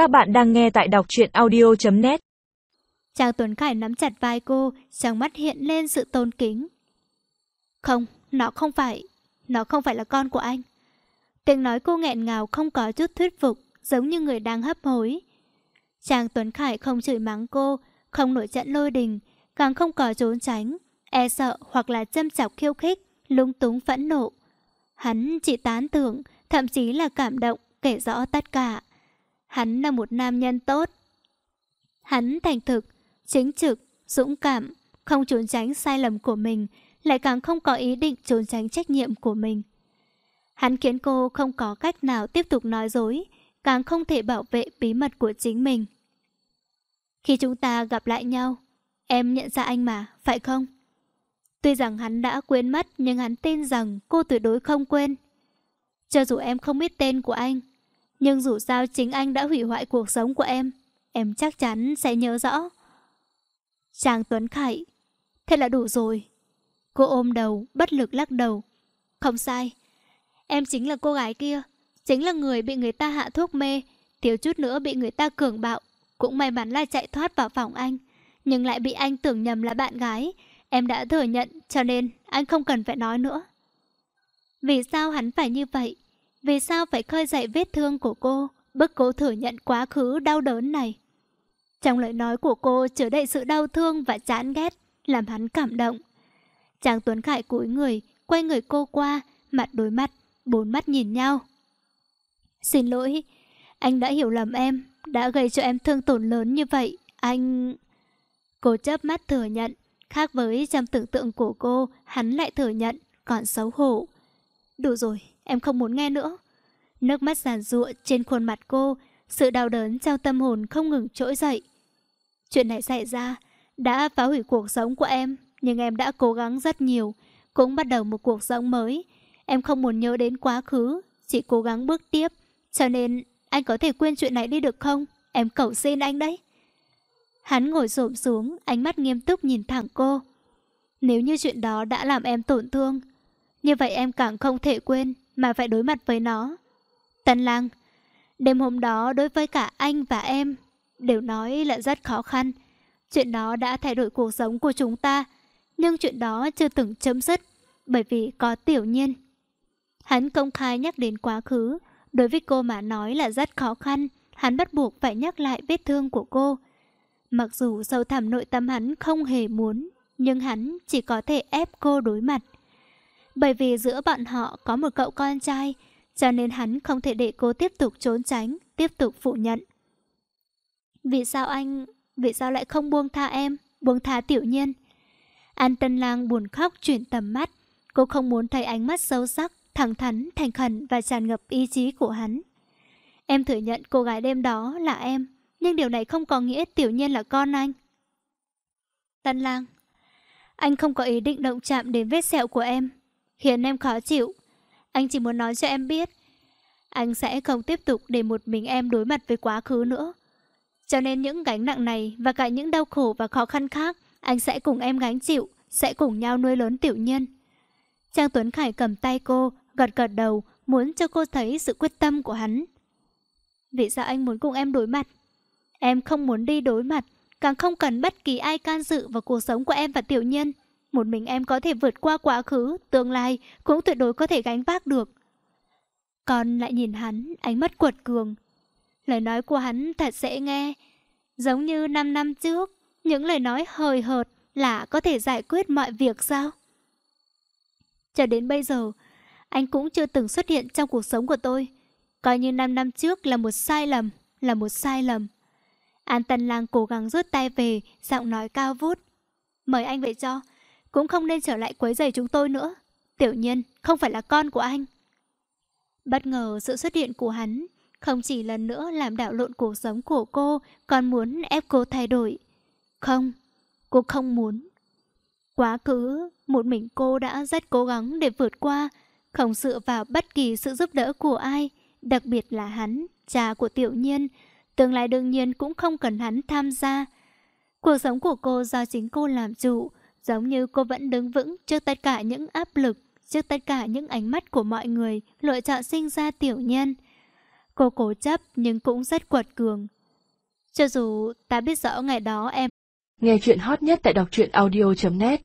Các bạn đang nghe tại đọc truyện audio.net Trang Tuấn Khải nắm chặt vai cô, trong mắt hiện lên sự tôn kính. Không, nó không phải, nó không phải là con của anh. Tiếng nói cô nghẹn ngào không có chút thuyết phục, giống như người đang hấp hối. Trang Tuấn Khải không chửi mắng cô, không nổi trận lôi đình, càng không có trốn tránh, e sợ hoặc là châm chọc khiêu khích, lung túng phẫn nộ. Hắn chỉ tán tưởng, thậm chí là cảm động, kể rõ tất cả. Hắn là một nam nhân tốt. Hắn thành thực, chính trực, dũng cảm, không trốn tránh sai lầm của mình, lại càng không có ý định trốn tránh trách nhiệm của mình. Hắn khiến cô không có cách nào tiếp tục nói dối, càng không thể bảo vệ bí mật của chính mình. Khi chúng ta gặp lại nhau, em nhận ra anh mà, phải không? Tuy rằng hắn đã quên mất nhưng hắn tin rằng cô tuyệt đối không quên. Cho dù em không biết tên của anh, nhưng dù sao chính anh đã hủy hoại cuộc sống của em, em chắc chắn sẽ nhớ rõ. chàng Tuấn Khải, thế là đủ rồi. Cô ôm đầu, bất lực lắc đầu. Không sai, em chính là cô gái kia, chính là người bị người ta hạ thuốc mê, thiếu chút nữa bị người ta cường bạo, cũng may mắn là chạy thoát vào phòng anh, nhưng lại bị anh tưởng nhầm là bạn gái. Em đã thừa nhận, cho nên anh không cần phải nói nữa. Vì sao hắn phải như vậy? Vì sao phải khơi dậy vết thương của cô, bức cô thừa nhận quá khứ đau đớn này? Trong lời nói của cô chứa đầy sự đau thương và chán ghét, làm hắn cảm động. Chàng Tuấn Khải cúi người, quay người cô qua, mặt đối mặt, bốn mắt nhìn nhau. Xin lỗi, anh đã hiểu lầm em, đã gây cho em thương tổn lớn như vậy, anh... Cô chớp mắt thừa nhận, khác với trong tưởng tượng của cô, hắn lại thừa nhận, còn xấu hổ. Đủ rồi, em không muốn nghe nữa. Nước mắt giàn giụa trên khuôn mặt cô, sự đau đớn trong tâm hồn không ngừng trỗi dậy. Chuyện này xảy ra, đã phá hủy cuộc sống của em, nhưng em đã cố gắng rất nhiều, cũng bắt đầu một cuộc sống mới. Em không muốn nhớ đến quá khứ, chỉ cố gắng bước tiếp. Cho nên, anh có thể quên chuyện này đi được không? Em cầu xin anh đấy. Hắn ngồi xổm xuống, ánh mắt nghiêm túc nhìn thẳng cô. Nếu như chuyện đó đã làm em tổn thương, như vậy em càng không thể quên mà phải đối mặt với nó. Tân lang, đêm hôm đó đối với cả anh và em đều nói là rất khó khăn. Chuyện đó đã thay đổi cuộc sống của chúng ta, nhưng chuyện đó chưa từng chấm dứt bởi vì có tiểu nhiên. Hắn công khai nhắc đến quá khứ, đối với cô mà nói là rất khó khăn, hắn bắt buộc phải nhắc lại vết thương của cô. Mặc dù sâu thẳm nội tâm hắn không hề muốn, nhưng hắn chỉ có thể ép cô đối mặt. Bởi vì giữa bọn họ có một cậu con trai, cho nên hắn không thể để cô tiếp tục trốn tránh, tiếp tục phủ nhận. Vì sao anh... Vì sao lại không buông tha em, buông tha tiểu nhiên? An Tân Lang buồn khóc chuyển tầm mắt. Cô không muốn thấy ánh mắt sâu sắc, thẳng thắn, thành khẩn và tràn ngập ý chí của hắn. Em thừa nhận cô gái đêm đó là em, nhưng điều này không có nghĩa tiểu nhiên là con anh. Tân Lang, anh không có ý định động chạm đến vết sẹo của em, khiến em khó chịu. Anh chỉ muốn nói cho em biết, anh sẽ không tiếp tục để một mình em đối mặt với quá khứ nữa. Cho nên những gánh nặng này và cả những đau khổ và khó khăn khác, anh sẽ cùng em gánh chịu, sẽ cùng nhau nuôi lớn tiểu nhân. Trang Tuấn Khải cầm tay cô, gật gật đầu, muốn cho cô thấy sự quyết tâm của hắn. Vì sao anh muốn cùng em đối mặt? Em không muốn đi đối mặt, càng không cần bất kỳ ai can dự vào cuộc sống của em và tiểu nhân. Một mình em có thể vượt qua quá khứ, tương lai cũng tuyệt đối có thể gánh vác được. con lại nhìn hắn, ánh mắt quật cường. Lời nói của hắn thật dễ nghe. Giống như 5 năm trước, những lời nói hời hợt là có thể giải quyết mọi việc sao? Cho đến bây giờ, anh cũng chưa từng xuất hiện trong cuộc sống của tôi. Coi như 5 năm trước là một sai lầm, là một sai lầm. An Tân Lang cố gắng rút tay về, giọng nói cao vút. Mời anh về cho, cũng không nên trở lại quấy rầy chúng tôi nữa. Tiểu nhiên, không phải là con của anh. Bất ngờ sự xuất hiện của hắn, không chỉ lần nữa làm đảo lộn cuộc sống của cô, còn muốn ép cô thay đổi. Không, cô không muốn. Quá khứ, một mình cô đã rất cố gắng để vượt qua, không dựa vào bất kỳ sự giúp đỡ của ai, đặc biệt là hắn, cha của tiểu nhiên. Tương lai đương nhiên cũng không cần hắn tham gia. Cuộc sống của cô do chính cô làm chủ, Giống như cô vẫn đứng vững trước tất cả những áp lực, trước tất cả những ánh mắt của mọi người lựa chọn sinh ra tiểu nhân. Cô cố chấp nhưng cũng rất quật cường. Cho dù ta biết rõ ngày đó em... Nghe chuyện hot nhất tại đọc truyện audio.net